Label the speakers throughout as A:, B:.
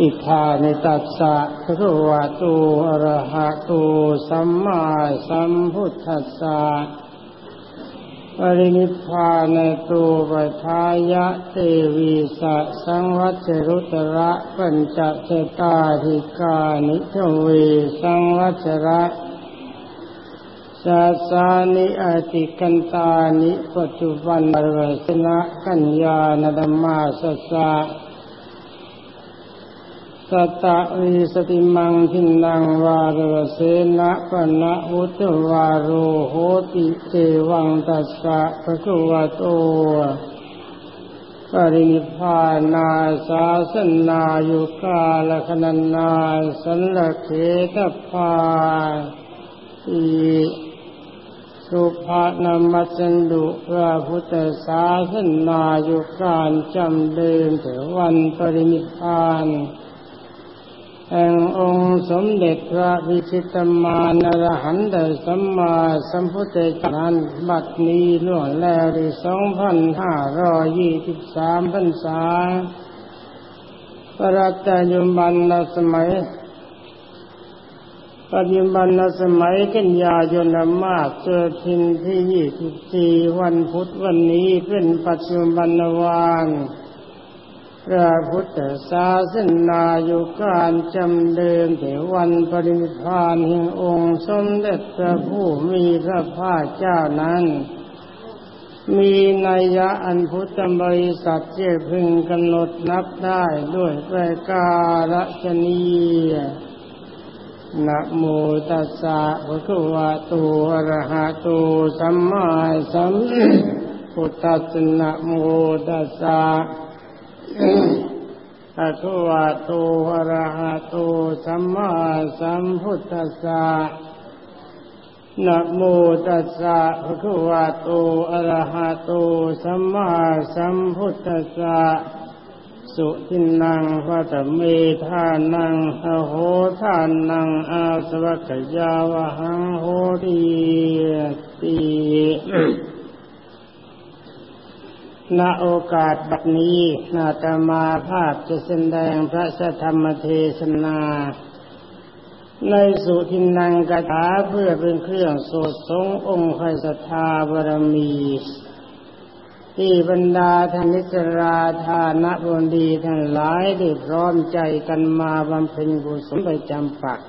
A: อิทานิตัสสะพระวะตูอรหะตูสัมมาสัมพุทธัสสะปรินิพพานตูปัฏายะเตวีสะสังวัชรุตระปัญจเจตาธิกานิทวีสังวัชระสาสานิอติกันตานิปัจจุบันบรสนะกัญญาณธรรมาสสะ สตะวิสติมังทินังวารเสนะปนะวุตวารโหติเจวังตัสสะภะคะวะโตปรินิพานาสาสนายุกาลคณนาสันละเขตพาอีสุภานามัสันดุพระพุทธศาสนายู่การจำเดินถึงวันปรินิพาน แห่งองค์สมเด็จพระวิชิตมานรหันตสัมมาสัมพุทธเจ้านั้นบัดนี้ล่วงแล้วได้สองพันห้าร้อยยี่สิบสามพรรษาประตยุบันสมัยปัจจุบันสมัยกันยายนมาเจอทินที่ยี่สิบสี่วันพุธวันนี้เป็นปัจจุบันวาน พระพุทธศาสนาอยู่การจำเดิมถึงวันปรินิพานแห่งองค์สมเด็จพระผู้มีพระภาคเจ้านั้น มีนัยยะอันพุทธบริษัทเจ้พึงกำหนดนับได้ด้วยประการชนีนะโมตัสสะภะคะวะโตอะระหะโตสัมมาสัมพุทธัสสะนะโมตัสสะ ภะคะวะโตอะระหะโตสัมมาสัมพุทธัสสะนะโมตัสสะภะคะวะโตอะระหะโตสัมมาสัมพุทธัสสะสุทินังวัตเมธานังอโหทานังอาสวัคยาวหังโหตีตี ณโอกาสบัดนี้นาตมาภาพจะแสดงพระสัทธรรมเทศนา ในสุทินังกถาเพื่อเป็นเครื่องโสดสงองค์ไคศรัทธาบารมี ที่บรรดาท่านิสราธานบนดีทั้งหลายได้พร้อมใจกันมาบำเพ็ญกุศลไปจำปัก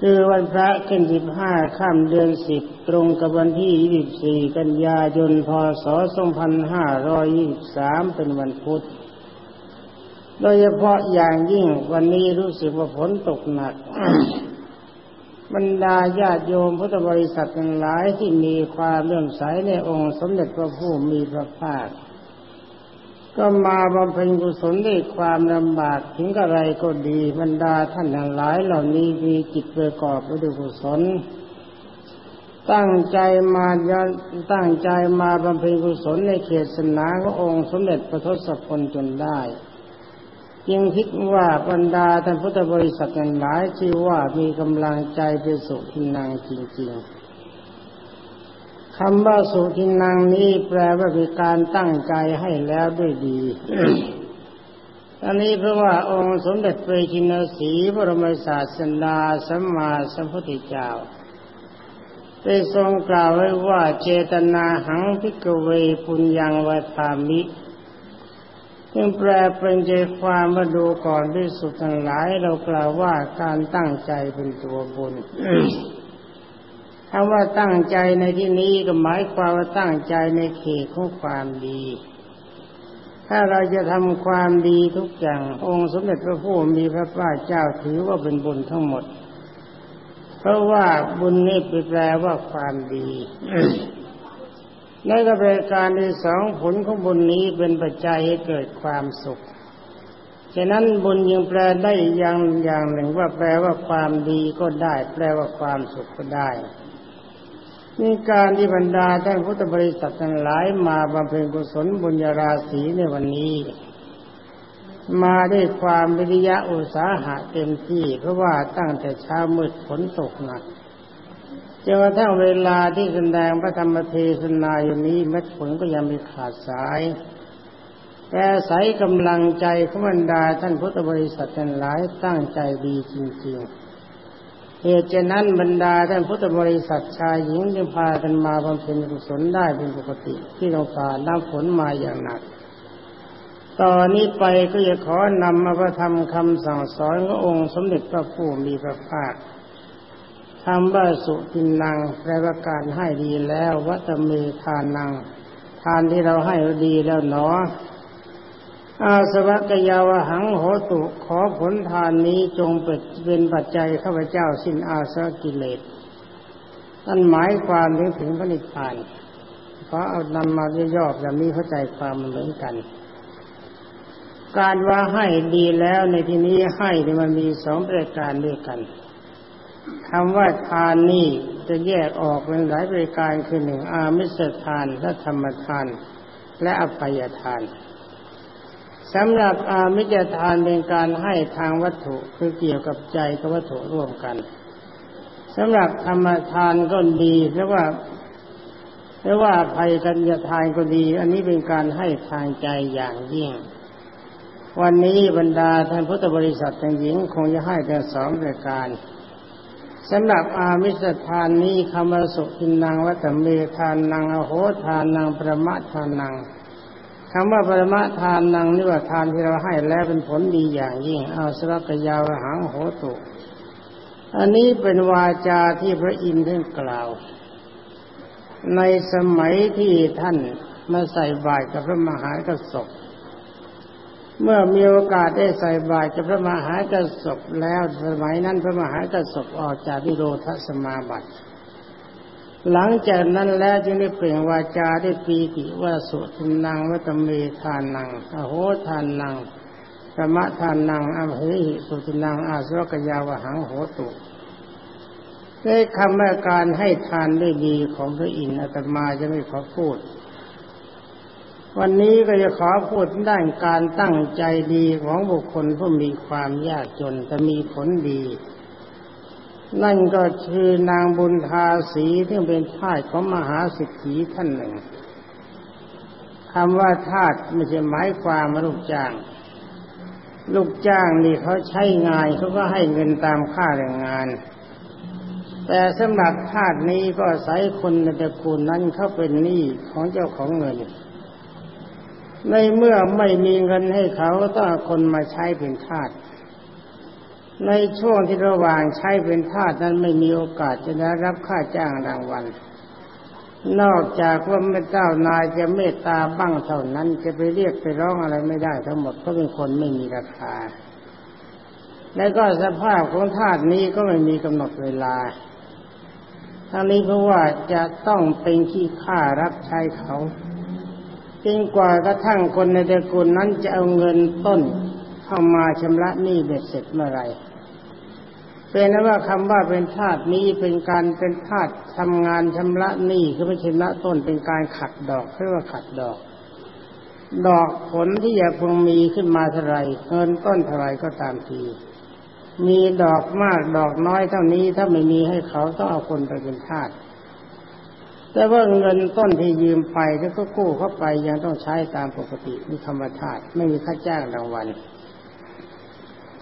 A: คือวันพระขึ้นสิบห้าค่ำเดือนสิบ ตรงกับวันที่ยี่สิบสี่กันยายน พศสองพันห้าร้อยยี่สิบสามเป็นวันพุธ โดยเฉพาะอย่างยิ่งวันนี้รู้สึกว่าฝนตกหนัก บรรดาญาติโยมพุทธบริษัททั้งหลายที่มีความเลื่อมใสในองค์สมเด็จพระผู้มีพระภาค ก็มาบำเพ็ญกุศลด้วยความลำบากถึงอะไรก็ดีบรรดาท่านทั้งหลายเหล่านี้มีจิตประกอบด้วยกุศล ตั้งใจมาตั้งใจมาบำเพ็ญกุศลในเขตสนาขององค์สมเด็จพระทศพลจนได้ยังคิดว่าบรรดาท่านพุทธบริษัททั้งหลายที่ว่ามีกำลังใจเป็นสุทินังจริงๆคำว่าสุทินังนี้แปลว่าเป็นการตั้งใจให้แล้วด้วยดีอันนี้เพราะว่าองค์สมเด็จพระจินสีบรมศาสดาสัมมาสัมพุทธเจ้า ได้ทรงกล่าวไว้ว่าเจตนาหังพิกเวปุญญังวัฏามิจึงแปลเป็นใจความมาดูก่อนที่สุดทั้งหลาย เรากล่าวว่าการตั้งใจเป็นตัวบุญคำว่าตั้งใจในที่นี้ก็หมายความว่าตั้งใจในเขตของความดี ถ้าเราจะทำความดีทุกอย่าง องค์สมเด็จพระผู้มีพระภาคเจ้าถือว่าเป็นบุญทั้งหมด เพราะว่าบุญนี่แปลว่าความดีในกระบวนการที่สองผลของบุญนี้เป็นปัจจัยให้เกิดความสุข ฉะนั้นบุญยังแปลได้อย่างอย่างหนึ่งว่าแปลว่าความดีก็ได้ แปลว่าความสุขก็ได้นี่การที่บรรดาท่านพุทธบริษัททั้งหลายมาบำเพ็ญกุศลบุญญาราศีในวันนี้ มาด้วยความวิริยะอุตสาหะเต็มที่ เพราะว่าตั้งแต่เช้ามืดฝนตกหนักจนกระทั่งเวลาที่แสดงพระธรรมเทศนาอยู่นี้เม็ดฝนก็ยังไม่ขาดสาย แต่ใส่กำลังใจขบรรดาท่านพุทธบริษัททั้งหลายตั้งใจดีจริงๆ เหตุฉะนั้นบรรดาท่านพุทธบริษัทชายหญิงจึงพากันมาบำเพ็ญกุศลได้เป็นปกติที่เราฝ่าน้ำฝนมาอย่างหนัก ตอนนี้ไปก็จะขอนำมาประทำคำสั่งสอนขององค์สมเด็จพระผู้มีพระภาคทำว่าสุทินนางแปลว่าการให้ดีแล้ววัตเมทานนางทานที่เราให้ดีแล้วเนาะอาสวัคยาวหังโหตุขอผลทานนี้จงเป็นปัจจัยข้าพเจ้าสิ้นอาสวกิเลสนั่นหมายความถึงถึงพระนิพพานเพราะเอานำมาย่อๆแบบนี้เข้าใจความเหมือนกัน การว่าให้ดีแล้วในที่นี้ให้ที่มันมีสองประการด้วยกันคำว่าทานนี่จะแยกออกเป็นหลายประการคือหนึ่งอามิสทานและธรรมทาน และอภัยทานสำหรับอามิจทานเป็นการให้ทางวัตถุคือเกี่ยวกับใจกับวัตถุร่วมกันสำหรับธรรมทานก็ดีหรือว่าหรือว่าภัยกันยทานก็ดี อันนี้เป็นการให้ทางใจอย่างยิ่ง วันนี้บรรดาท่านพุทธบริษัททั้งหญิงคงจะให้แต่สองรายการสำหรับอามิสทานนี้คำว่าสุทินังวัตเมทานนางอโหทานนางประมะทานนางคำว่าประมะทานนางนี่ว่าทานที่เราให้แล้วเป็นผลดีอย่างยิ่ง เอาสระกยาวหังโหตุอันนี้เป็นวาจาที่พระอินทร์ท่านกล่าว ในสมัยที่ท่านมาใส่บาตรกับพระมหากระสบ เมื่อมีโอกาสได้ใส่บาตรกับพระมหากระสบแล้วสมัยนั้นพระมหากระสบออกจากวิโรธสมาบัติหลังจากนั้นแล้วจึงได้เปล่งวาจาได้ปีติว่าสุทินังวัตเมทานนังอโหทานนังธรรมทานนังอภหิสุทินังอาสวกยาวหังโหตุได้คำแม่การให้ทานได้ดีของพระอินทร์อาตมาจะไม่ขอพูด วันนี้ก็จะขอพูดด้านการตั้งใจดีของบุคคลผู้มีความยากจนแต่มีผลดี นั่นก็คือนางบุญทาสีที่เป็นทาสของมหาสิทธิท่านหนึ่งคำว่าทาสไม่ใช่หมายความว่าลูกจ้าง ลูกจ้างนี่เขาใช้งานเขาก็ให้เงินตามค่าแรงงาน แต่สำหรับทาสนี้ก็อาศัยคนในตระกูลนั้นเขาเป็นหนี้ของเจ้าของเงิน ในเมื่อไม่มีเงินให้เขาก็ต้องคนมาใช้เป็นทาสในช่วงที่ระหว่างใช้เป็นทาสนั้นไม่มีโอกาสจะได้รับค่าจ้างรางวัล นอกจากว่าแม่เจ้านายจะเมตตาบ้างเท่านั้นจะไปเรียกไปร้องอะไรไม่ได้ทั้งหมดเพราะเป็นคนไม่มีราคา และก็สภาพของทาสนี้ก็ไม่มีกำหนดเวลาทั้งนี้เพราะว่าจะต้องเป็นขี้ข้ารับใช้เขา จนกว่ากระทั่งคนในตระกูลนั้นจะเอาเงินต้นเข้ามาชำระหนี้เบ็ดเสร็จเมื่อไรเป็นนว่าคำว่าเป็นทาสนี้เป็นการเป็นทาสทำงานชำระหนี้คือไม่ชำระต้นเป็นการขัดดอกเรียกว่าขัดดอก ดอกผลที่จะพึงมีขึ้นมาเท่าไรเงินต้นเท่าไรก็ตามที มีดอกมากดอกน้อยเท่านี้ถ้าไม่มีให้เขาต้องเอาคนไปเป็นทาส แต่ว่าเงินต้นที่ยืมไปที่เขากู้เข้าไปยังต้องใช้ตามปกติมีธรรมชาติไม่มีค่าจ้างรางวัล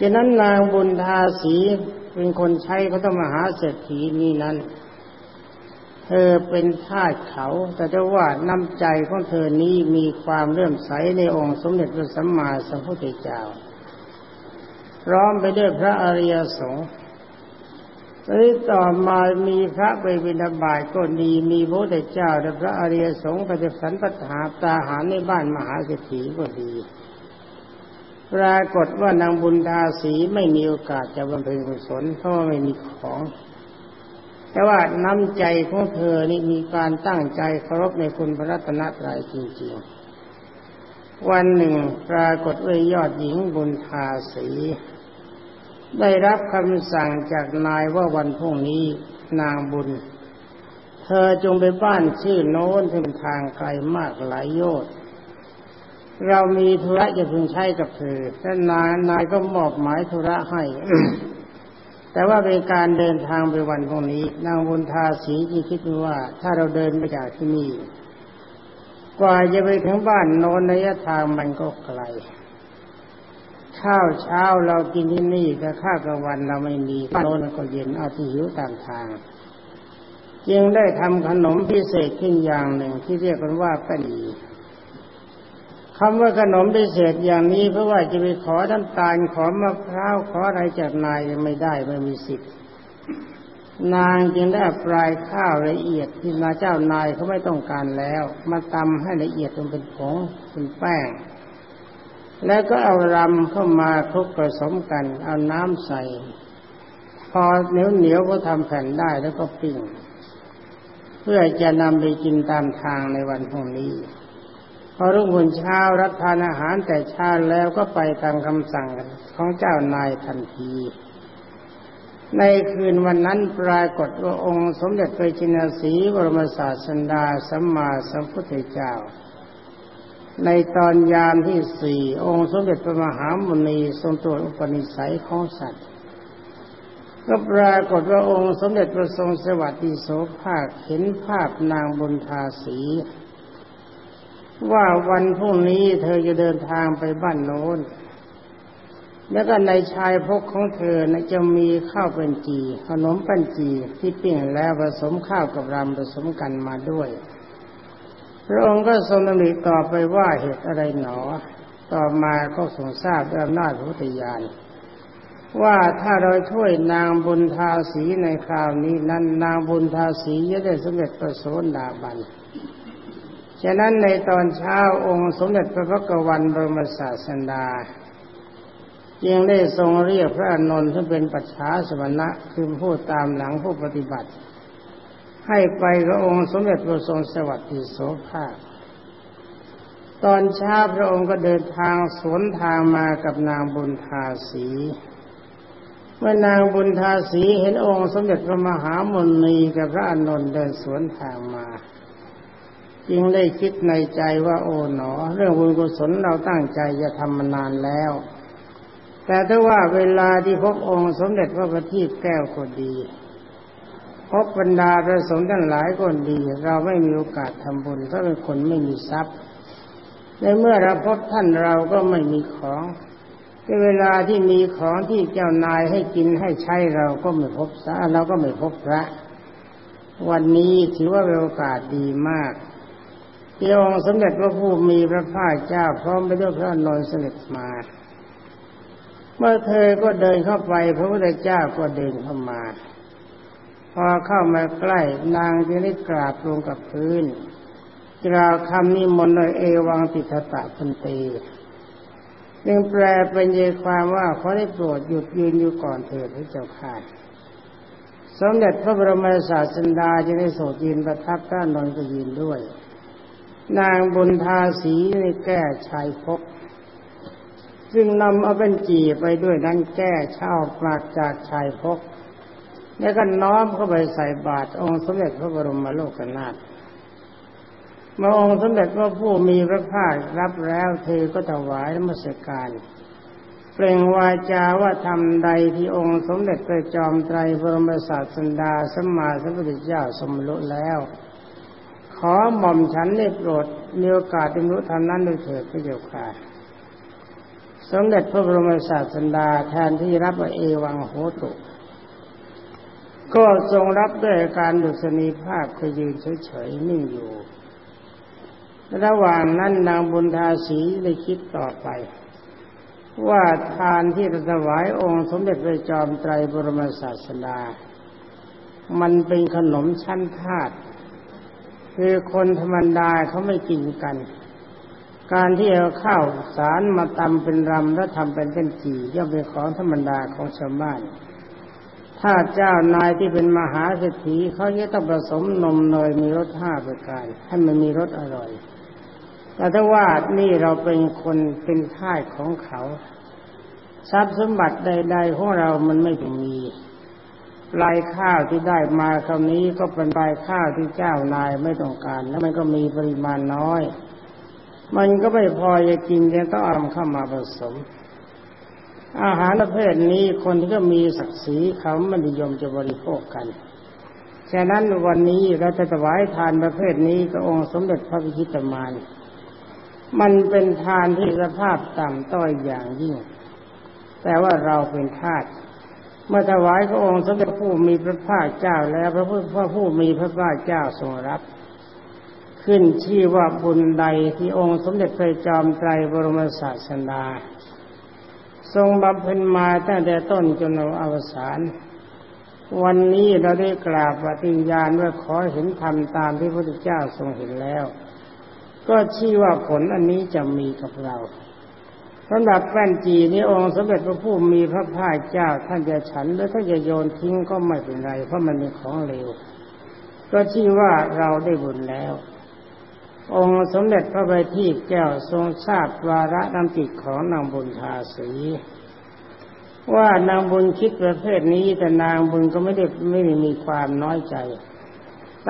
A: ดังนั้นนางบุญทาสีเป็นคนใช้เขาต้องมาหาเศรษฐีนี้นั้นเธอเป็นทาสเขา แต่จะว่าน้ำใจของเธอนี้มีความเลื่อมใสในองค์สมเด็จพระสัมมาสัมพุทธเจ้าพร้อมไปด้วยพระอริยสงฆ์ นี้ต่อมามีพระไปบิณฑบาตก็ดีมีพระพุทธเจ้าและพระอริยสงฆ์ปฏิสันปัฏฐาตาหารในบ้านมหาเศรษฐีก็ดี ปรากฏว่านางบุญทาสีไม่มีโอกาสจะบำเพ็ญกุศลเพราะไม่มีของ แต่ว่าน้ำใจของเธอนี่มีการตั้งใจเคารพในคุณพระรัตนตรัยจริง ๆ วันหนึ่งปรากฏว่ายอดหญิงบุญทาสี ได้รับคำสั่งจากนายว่าวันพรุ่งนี้นางบุญ เธอจงไปบ้านชื่อโน้นที่เป็นทางไกลมากหลายโยชน์เรามีธุระจะพึงใช้กับเธอท่านนายนายก็มอบหมายธุระให้ แต่ว่าเป็นการเดินทางไปวันพรุ่งนี้ นางบุญทาสีที่คิดว่าถ้าเราเดินไปจากที่นี่ กว่าจะไปถึงบ้านโน้นระยะทางมันก็ไกล ข้าวเช้าเรากินที่นี่แต่ข้าวกลางวันเราไม่มีโน้นก็เย็นเอาที่หิวตามทาง จึงได้ทำขนมพิเศษขึ้นอย่างหนึ่งที่เรียกกันว่าแป้นีคำว่าขนมพิเศษอย่างนี้เพราะว่าจะไปขอน้ำตาลขอมะพร้าวขออะไรจากนายยังไม่ได้ไม่มีสิทธิ์นางจึงได้ปลายข้าวละเอียดที่นาเจ้านายเขาไม่ต้องการแล้ว มาตำให้ละเอียดจนเป็นผงเป็นแป้ง แล้วก็เอารำเข้ามาคลุกผสมกัน เอาน้ำใส่ พอเหนียวเหนียวก็ทำแผ่นได้แล้วก็ปิ้ง เพื่อจะนำไปกินตามทางในวันพรุ่งนี้ พอรุ่งวันเช้ารับทานอาหารแต่เช้าแล้วก็ไปตามคำสั่งของเจ้านายทันที ในคืนวันนั้นปรากฏว่าองค์สมเด็จพระจินสีบรมศาสดาสัมมาสัมพุทธเจ้า ในตอนยามที่สี่องค์สมเด็จพระมหามุนีทรงตรวจอุปนิสัยของสัตว์ ก็ปรากฏว่าองค์สมเด็จพระทรงสวัสดิโสภาคเห็นภาพนางบุญทาสี ว่าวันพรุ่งนี้เธอจะเดินทางไปบ้านโน้น แล้วก็ในชายพกของเธอนะจะมีข้าวเป็นจี ขนมปันจีที่ปิ้งแล้วผสมข้าวกับรำผสมกันมาด้วย พระองค์ก็ทรงดำริต่อไปว่าเหตุอะไรหนอ ต่อมาก็ทรงทราบด้วยอำนาจพุทธญาณว่าถ้าเราช่วยนางบุญทาสีในคราวนี้นั้นนางบุญทาสีจะได้สำเร็จประโสดาบัน ฉะนั้นในตอนเช้าองค์สมเด็จพระพุทธวันบรมศาสดาจึงได้ทรงเรียกพระอนนท์ที่เป็นปัจฉาสมณะคือผู้ตามหลังผู้ปฏิบัติ ให้ไปกับองค์สมเด็จพระทรงสวัสดิโสภาตอนเช้าพระองค์ก็เดินทางสวนทางมากับนางบุญทาสี เมื่อนางบุญทาสีเห็นองค์สมเด็จพระมหามนีกับพระอนนท์เดินสวนทางมา จึงได้คิดในใจว่าโอ๋หนอ เรื่องบุญกุศลเราตั้งใจจะทำมานานแล้ว แต่ถ้าว่าเวลาที่พบองค์สมเด็จพระบัณฑิตแก้วคนดี พบบรรดาพระสงฆ์ทั้งหลายคนดี เราไม่มีโอกาสทำบุญเพราะเป็นคนไม่มีทรัพย์ ในเมื่อเราพบท่านเราก็ไม่มีของในเวลาที่มีของที่เจ้านายให้กินให้ใช้เราก็ไม่พบสาเราก็ไม่พบพระ วันนี้ถือว่าเป็นโอกาสดีมากที่องค์สมเด็จพระผู้มีพระภาคเจ้าพร้อมไปด้วยพระนนท์เสด็จมา เมื่อเธอก็เดินเข้าไป พระพุทธเจ้าก็เดินเข้ามา พอเข้ามาใกล้นางจึงได้กราบลงกับพื้นกล่าวคำนิมนต์ในเอวังติทตะพันตีจึงแปลเป็นเยความว่าเขาได้โปรดหยุดยืนอยู่ก่อนเถิดพระเจ้าค่ะสมเด็จพระบรมศาสดาจะได้โสดยืนประทับด้านนอนก็ยืนด้วย นางบุญทาสีในแก้ชายพกซึ่งนำเอาเป็นจีไปด้วยนั้นแก้เช่าปากจากชายพก แล้วก็น้อมเข้าไปใส่บาตรองค์สมเด็จพระบรมโลกนาถมาองค์สมเด็จพระผู้มีพระภาครับแล้วเธอก็ถวายมรสการเปล่งวาจาว่าทำใดที่องค์สมเด็จพระจอมไตรบรมศาสดาสมมาสัมพุทธเจ้าสมรุแล้ว ขอหม่อมฉันได้โปรดมีโอกาสได้รู้ทำนั้นโดยเถิดพระเจ้าค่ะสมเด็จพระบรมศาสดาแทนที่รับเอวังโหตุ ก็ทรงรับด้วยการดุษณีภาพคือยืนเฉยๆนิ่งอยู่ ระหว่างนั้นนางบุญทาสีได้คิดต่อไป ว่าทานที่ถวายองค์สมเด็จพระจอมไตรบรมศาสดา มันเป็นขนมชั้นทาตคือคนธรรมดาเขาไม่กินกัน การที่เอาข้าวสารมาตำเป็นรำแล้วทำเป็นเส้นจีย่อมเป็นของธรรมดาของชาวบ้าน ถ้าเจ้านายที่เป็นมหาเศรษฐีเขาจะต้องผสมนมเนยมีรสห้าประการ ให้มันมีรสอร่อย แต่ถ้าว่านี่เราเป็นคนเป็นท่ายของเขา ทรัพย์สมบัติใด ๆ ของเรามันไม่มีลายข้าวที่ได้มาคำนี้ก็เป็นลายข้าวที่เจ้านายไม่ต้องการ แล้วมันก็มีปริมาณน้อย มันก็ไม่พอจะกินยังต้องเอาเข้ามาผสม อาหารประเภทนี้คนที่ก็มีศักดิ์ศรีเขาไม่นิยมจะบริโภคกันฉะนั้นวันนี้เราจะถวายทานประเภทนี้กับองค์สมเด็จพระพิชิตมารมันเป็นทานที่สภาพต่ำต้อยอย่างยิ่ง แต่ว่าเราเป็นทาสเมื่อถวายพระองค์สมเด็จผู้มีพระภาคเจ้าแล้วพระพุทธพระผู้มีพระภาคเจ้าทรงรับ ขึ้นชื่อว่าบุญใดที่องค์สมเด็จพระจอมไตรบรมศาสดา ทรงบำเพ็ญมาตั้งแต่ต้นจนอวสาน วันนี้เราได้กราบปฏิญญาณว่าขอเห็นธรรมตามที่พระพุทธเจ้าทรงเห็นแล้ว ก็ชี้ว่าผลอันนี้จะมีกับเราสำหรับแป้นจีนี้องค์สมเด็จพระผู้มีพระภาคเจ้าท่านจะฉันหรือท่านจะโยนทิ้งก็ไม่เป็นไร เพราะมันเป็นของเลวก็ชี้ว่าเราได้บุญแล้ว องค์สมเด็จพระบัณฑิตแก้วทรงทราบวาระนำจิตของนางบุญทาสีว่านางบุญคิดประเภทนี้แต่นางบุญก็ไม่ได้ไม่ได้มีความน้อยใจ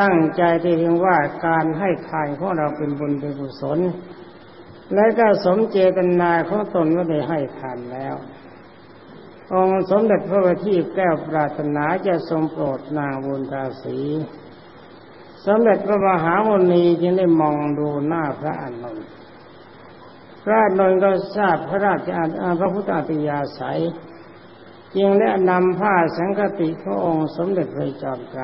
A: ตั้งใจที่เพียงว่าการให้ทานของเราเป็นบุญเป็นกุศล และก็สมเจตนาของตนก็ได้ให้ทานแล้ว องค์สมเด็จพระบัณฑิตแก้วปรารถนาจะทรงโปรดนางบุญตาสี สมเด็จพระมหาวณีจึงได้มองดูหน้าพระอานนท์พระอานนท์ก็ทราบพระราชอาพระพุทธอัตยาศัยจึงได้นำผ้าสังกติพระองค์สมเด็จพระจอมไตร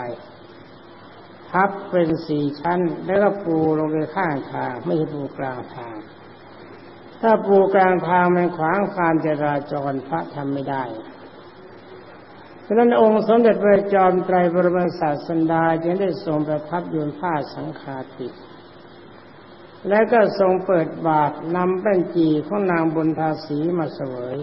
A: พับเป็นสี่ชั้น แล้วก็ปูลงไปข้างทางไม่ใช่ปูกลางทาง ถ้าปูกลางทางมันขวางการจราจรพระทำไม่ได้ ฉะนั้นองค์สมเด็จพระจอมไตรบรมศาสดาจึงได้ทรงประทับยืนผ้าสังฆาติ และก็ทรงเปิดบาตรนำแป้นจีของนางบุญทาสีมาเสวย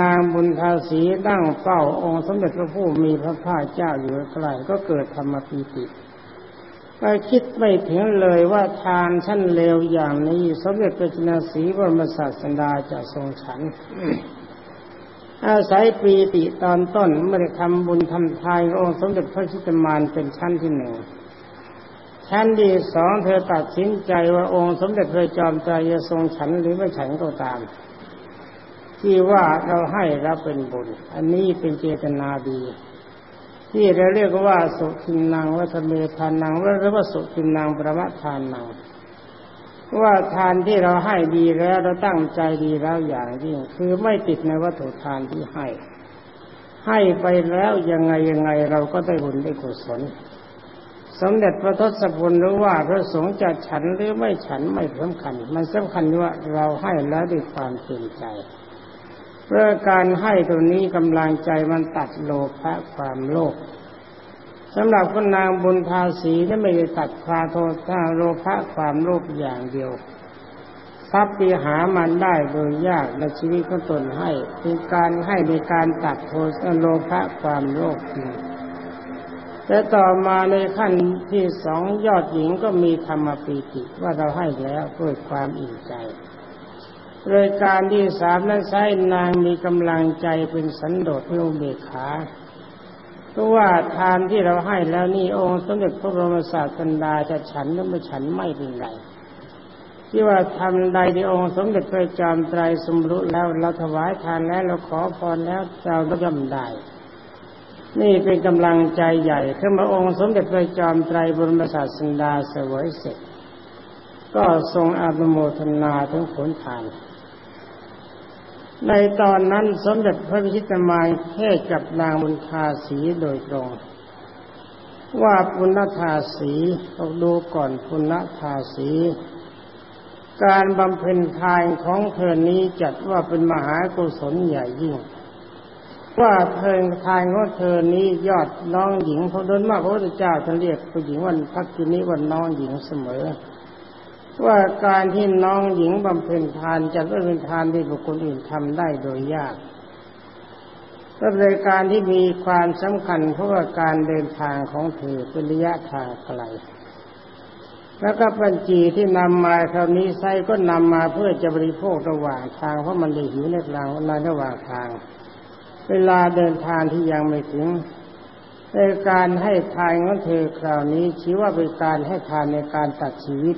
A: นางบุญทาสีตั้งเฝ้าองค์สมเด็จพระผู้มีพระภาคเจ้าอยู่ใกล้ก็เกิดธรรมปีติไปคิดไม่ถึงเลยว่าทานชั้นเลวอย่างนี้ สมเด็จพระจินสีบรมศาสดาจะทรงฉัน อาศัยปีติตอนต้นเมื่อได้ทำบุญทำทายองค์สมเด็จพระชิตมานเป็นชั้นที่หนึ่งชั้นที่สองเธอตัดสินใจว่าองค์สมเด็จพระจอมไตรจะทรงฉันหรือไม่ฉันก็ตาม ที่ว่าเราให้รับเป็นบุญ อันนี้เป็นเจตนาดี ที่เราเรียกว่าสุทินังวัฒเมทานังหรือว่าสุทินังประมะทานนัง ว่าทานที่เราให้ดีแล้วเราตั้งใจดีแล้วอย่างยิ่งคือไม่ติดในวัตถุทานที่ให้ ให้ไปแล้วยังไงยังไงเราก็ได้บุญได้กุศลสมเด็จพระทศพลรู้ว่าพระสงฆ์จะฉันหรือไม่ฉันไม่สำคัญ มันสำคัญว่าเราให้แล้วด้วยความเต็มใจเพื่อการให้ตรงนี้กำลังใจมันตัดโลภะความโลภ สำหรับคนนางบุญทาสีนี่ไม่ได้ตัดความโทษาโลภะความโลภอย่างเดียวทรัพย์ปีหามันได้โดยยากในชีวิตของตนให้เป็นการให้ในการตัดโทษโลภะความโลภแต่ต่อมาในขั้นที่สองยอดหญิงก็มีธรรมปีติว่าเราให้แล้วด้วยความอิ่มใจรายการที่สามนั้นใช้นางมีกำลังใจเป็นสันโดษไม่อเบกขา ราะว่าทานที่เราให้แล้วนี่องค์สมเด็จพระบรมศาสดาจะฉันหรือไม่ฉันไม่เป็นไรที่ว่าทำใดที่องค์สมเด็จพระจอมไตรสมรุแล้วเราถวายทานแล้วเราขอพรแล้วเราก็ย่อมได้ นี่เป็นกำลังใจใหญ่ขึ้นมาองค์สมเด็จพระจอมไตรบรมศาสดาเสวยเสร็จ ก็ทรงอนุโมทนาถึงผลทาน ในตอนนั้นสมเด็จพระพิชิตมายเทศกับนางบุญทาสีโดยตรง ว่าปุณธาสีต้องดูก่อนปุณธาสี การบำเพ็ญทานของเธอนี้จัดว่าเป็นมหากุศลใหญ่ยิ่ง ว่าเพลิงทานของเธอนี้ยอดน้องหญิงเพราะโดนมากพระพุทธเจ้าท่านเรียกผู้หญิงวันพักทีนี้วันน้องหญิงเสมอ ว่าการที่น้องหญิงบำเพ็ญทานจะบำเป็นทานที่บุคคลอื่นทำได้โดยยากก็เลยการที่มีความสำคัญเพราะว่าการเดินทางของเธอเป็นระยะทางไกล แล้วก็ปัญจีที่นำมาคราวนี้ไซก็นำมาเพื่อจะบริโภคระหว่างทางเพราะมันได้หิวในกลางในระหว่างทาง เวลาเดินทางที่ยังไม่ถึงในการให้ทานของเธอคราวนี้ชี้ว่าเป็นการให้ทานในการตัดชีวิต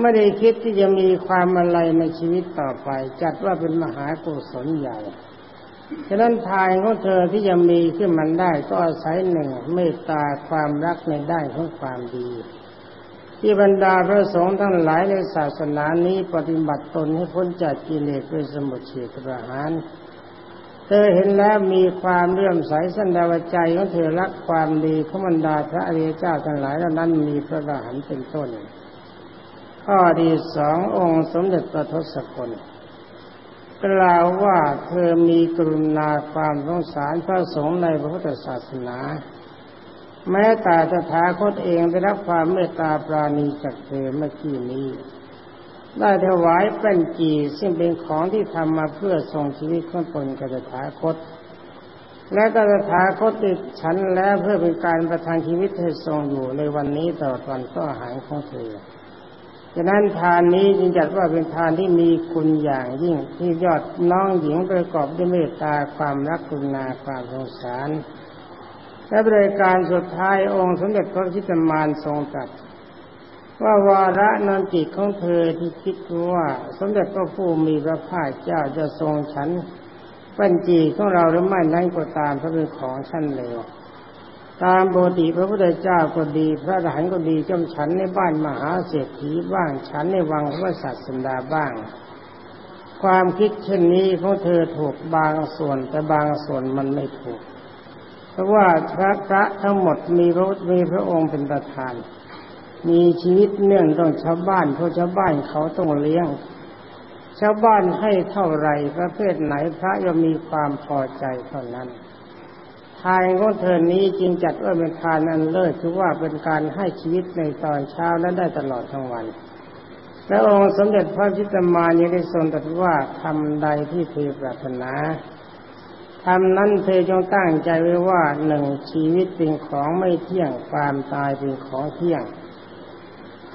A: ไม่ได้คิดที่จะมีความอะไรในชีวิตต่อไป จัดว่าเป็นมหากุศลใหญ่ฉะนั้นทานของเธอที่จะมีขึ้นมันได้ก็อาศัยหนึ่งเมตตาความรักในด้านของความดี ที่บรรดาพระสงฆ์ทั้งหลายในศาสนานี้ปฏิบัติตนให้พ้นจากกิเลสด้วยสมุทเฉทประหารเธอเห็นแล้วมีความเลื่อมใสสันดาวใจของเธอรักความดีของบรรดาพระอริยเจ้าทั้งหลายเหล่านั้นมีพระอรหันต์เป็นต้น ข้อดีสององค์สมเด็จพระทศกุลกล่าวว่าเธอมีกรุณาความสงสารพระสงฆ์ในพระพุทธศาสนา แม้แต่ตถาคตเองได้รับความเมตตาปราณีจากเธอเมื่อกี้นี้ ได้ถวายเป็นจีซึ่งเป็นของที่ทำมาเพื่อทรงชีวิตของตนกับตถาคต และตถาคตติดฉันแล้วเพื่อเป็นการประทานชีวิตให้ทรงอยู่ในวันนี้ตลอดวันก็หายของเธอ ฉะนั้นทานนี้จึงจัดว่าเป็นทานที่มีคุณอย่างยิ่งที่ยอดน้องหญิงประกอบด้วยเมตตาความรักกุณาความสงสารและบริการสุดท้ายองค์สมเด็จพระชิตมารทรงตรัสว่าวาระนอนจิตของเธอที่คิดว่าสมเด็จพระผู้มีพระภาคเจ้าจะทรงฉันปัญจีของเราหรือไม่นั้นก็ตามเพราะเป็นของชั้นเลว ตามปกติพระพุทธเจ้าก็ดี พระอรหันต์ก็ดีจมฉันในบ้านมหาเศรษฐีบ้างฉันในวังพระศาสดาบ้าง ความคิดเช่นนี้ของเธอถูกบางส่วนแต่บางส่วนมันไม่ถูก เพราะว่าพระพระทั้งหมดมีพระมีพระองค์เป็นประธาน มีชีวิตเนื่องต้องชาวบ้านเพราะชาวบ้านเขาต้องเลี้ยงชาวบ้านให้เท่าไรประเภทไหนพระย่อมมีความพอใจเท่านั้น ทานของเธอนี้จึงจัดว่าเป็นทานอันเลิศถือว่าเป็นการให้ชีวิตในตอนเช้าและได้ตลอดทั้งวันและองค์สมเด็จพระจิตมายังได้ทรงตรัสว่าทำใดที่เธอปรารถนาทำนั้นเธอจงตั้งใจไว้ว่าหนึ่งชีวิตเป็นของไม่เที่ยงความตายเป็นของเที่ยง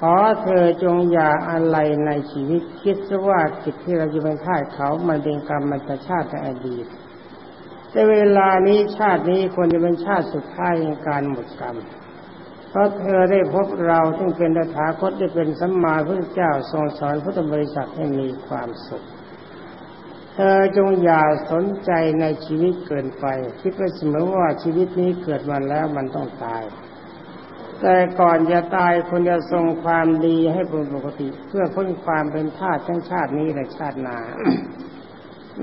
A: ขอเธอจงอย่าอะไรในชีวิตคิดซะว่ากิจที่เราจะเป็นท่าเขามันเป็นกรรมมันจะชาติในอดีต แต่เวลานี้ชาตินี้ควรจะเป็นชาติสุดท้ายในการหมดกรรม เพราะเธอได้พบเราซึ่งเป็นตถาคตได้เป็นสัมมาพุทธเจ้าทรงสอนพุทธบริษัทให้มีความสุข เธอจงอย่าสนใจในชีวิตเกินไป คิดไปเสมอว่าชีวิตนี้เกิดมาแล้วมันต้องตาย แต่ก่อนจะตายควรจะทรงความดีให้เป็นปกติ เพื่อพ้นความเป็นทาสทั้งชาตินี้และชาติหน้า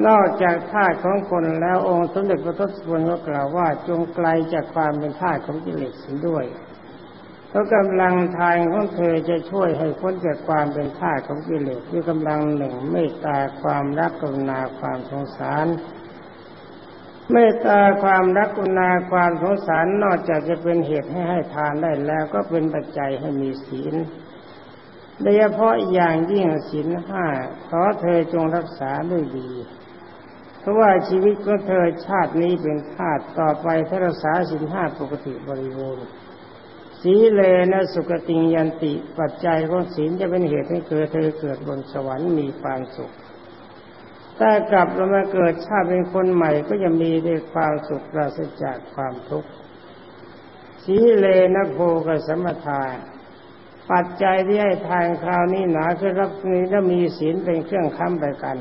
A: นอกจากทาสของคนแล้วองค์สมเด็จพระทศพลก็กล่าวว่าจงไกลจากความเป็นทาสของกิเลสสิด้วยเพราะกำลังทานของเธอจะช่วยให้พ้นจากความเป็นทาสของกิเลสด้วยกำลังหนึ่งเมตตาความรักกรุณาความสงสารเมตตาความรักกรุณาความสงสารนอกจากจะเป็นเหตุให้ให้ทานได้แล้วก็เป็นปัจจัยให้มีศีลโดยเฉพาะอย่างยิ่งศีลห้าขอเธอจงรักษาด้วยดี ราะว่าชีวิตของเธอชาตินี้เป็นชาติต่อไปถ้ารักษาสินห้าปกติบริบูรณ์สีเลนะสุกติยันติ ปัจจัยของศีลจะเป็นเหตุให้เกิดเธอเกิดบนสวรรค์มีความสุขถ้ากลับเรามาเกิดชาติเป็นคนใหม่ก็จะมีด้ความสุขปราศจากความทุกข์สีเลนะโพกสมทาปัจจัยที่ให้ทานคราวนี้หนาคือรับนี้ถ้ามีศีลเป็นเครื่องค้ำไปกัน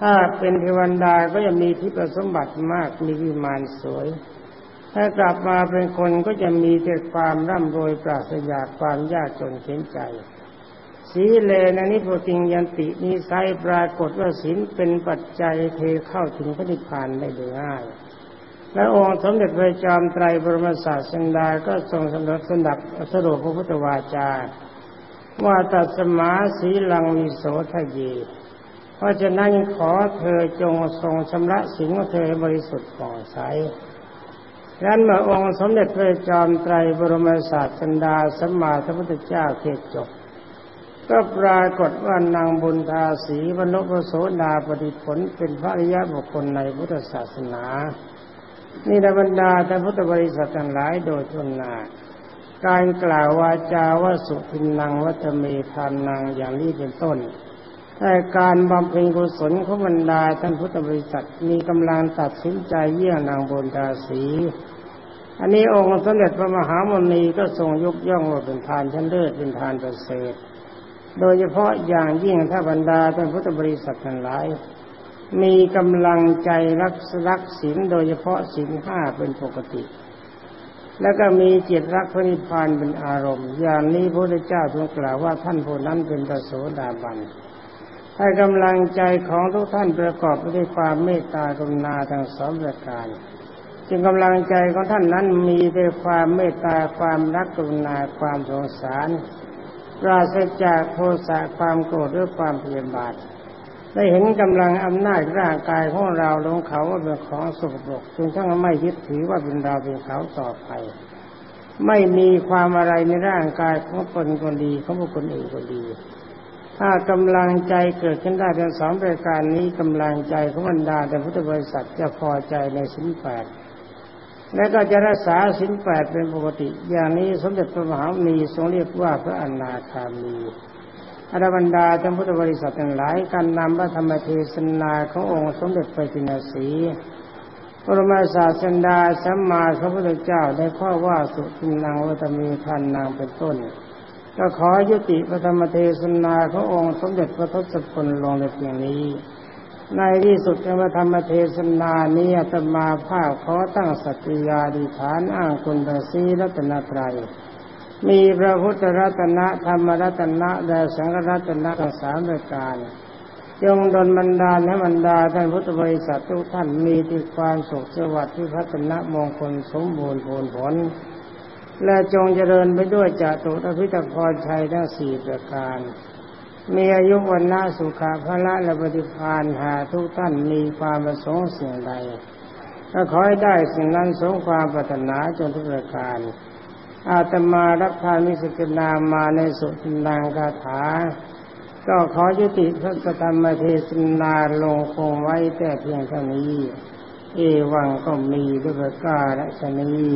A: ถ้าเป็นเทวันดาก็จะมีทิพยสมบัติมากมีวิมานสวย ถ้ากลับมาเป็นคนก็จะมีแต่ความร่ำรวยปราศจากความยากจนเข็นใจ สีเลนะนิโพติงยันตินิสัยปรากฏว่าศีลเป็นปัจจัยเทเข้าถึงพระนิพพานได้โดยง่ายและองค์สมเด็จพระจอมไตรบรมศาสดาก็ทรงสนับสนับสรุปพระพุทธวาจา ว่าตัสมาสีลังวิโสทะเย เพราะฉะนั้นขอเธอจงทรงชำระสิ่งของเธอบริสุทธิ์ผ่องใสดังนั้นเมื่อองค์สมเด็จพระจอมไตรบรมศาสดาสัมมาสัมพุทธเจ้าเทศจบ ก็ปรากฏว่านางบุญทาสีวรรพโสดาปฏิผลเป็นพระริยบุคคลในพุทธศาสนา นี่บรรดาท่านพุทธบริษัททั้งหลายโดยทุนนาการกล่าววาจาว่าสุทินังวัตเมทานนางอย่างนี้เป็นต้น แต่การบำเพ็ญกุศลของบรรดาท่านพุทธบริษัทมีกำลังตัดสินใจเยี่ยงนางบนดาสี อันนี้องค์สมเด็จพระมหามนีก็ทรงยกย่องว่าเป็นทานชั้นเลิศเป็นทานประเสริฐ โดยเฉพาะอย่างยิ่งถ้าบรรดาท่านพุทธบริษัททั้งหลาย มีกำลังใจรักรักศีลโดยเฉพาะศีลห้าเป็นปกติ แล้วก็มีจิตรักพระนิพพานเป็นอารมณ์ อย่างนี้พระพุทธเจ้าทรงกล่าวว่าท่านผู้นั้นเป็นพระโสดาบัน ถ้ากำลังใจของทุกท่านประกอบไปด้วยความเมตตากรุณาทั้งสองประการ จึงกำลังใจของท่านนั้นมีด้วยความเมตตาความรักกรุณาความสงสารปราศจากโทสะความโกรธหรือความเพียรบาทได้เห็นกำลังอำนาจร่างกายของเราลงเขาว่าเป็นของสกปรกจึงทั้งไม่ยึดถือว่าเป็นเราเป็นเขาต่อไป ไม่มีความอะไรในร่างกายของตนคนดีของบุคคลอื่นก็ดี ถ้ากำลังใจเกิดขึ้นได้ทั้งสองประการนี้กำลังใจของบรรดาแต่พุทธบริษัทจะพอใจในสินแปดและก็จะรักษาสินแปดเป็นปกติ อย่างนี้สมเด็จพระมหามีทรงเรียกว่าพระอนาคามีอรบรรดาจำพุทธบริษัททั้งหลายการนำพระธรรมเทศนาขององค์สมเด็จพระจินสีปรมาศาสดาสัมมาสัมพุทธเจ้าได้ข้อว่าสุทินังวัตมีทันนางเป็นต้น ก็ขอยุติพระธรรมเทศนาขององค์สมเด็จพระทศพลลงในเพียงนี้ ในที่สุดในพระธรรมเทศนานี้อาตมาภาพขอตั้งสัตยาดิฐานอ้างคุณพระศรีรัตนตรัยมีพระพุทธรัตนะธรรมรัตนะและสังฆรัตนะทั้งสามประการจงดลบรรดาและบรรดาท่านพุทธบริษัททุกท่านมีที่ความสุขสวัสดิ์ที่พัฒนมงคลสมบูรณ์ผลผล และจงเจริญไปด้วยจตุรพิตพรชัยทั้งสี่ประการ มีอายุวันนาสุขาพระและปฏิพานหาทุกท่านมีความประสงค์สิ่งใดก็ขอให้ได้สิ่งนั้นสมความปรารถนาจนทุกประการ อาตมารับทานมิสกนามาในสุทินางคาถา ก็ขอยุติพระธรรมเทศนาลงคงไว้แต่เพียงเท่านี้ เอวังก็มีด้วยกาศชนี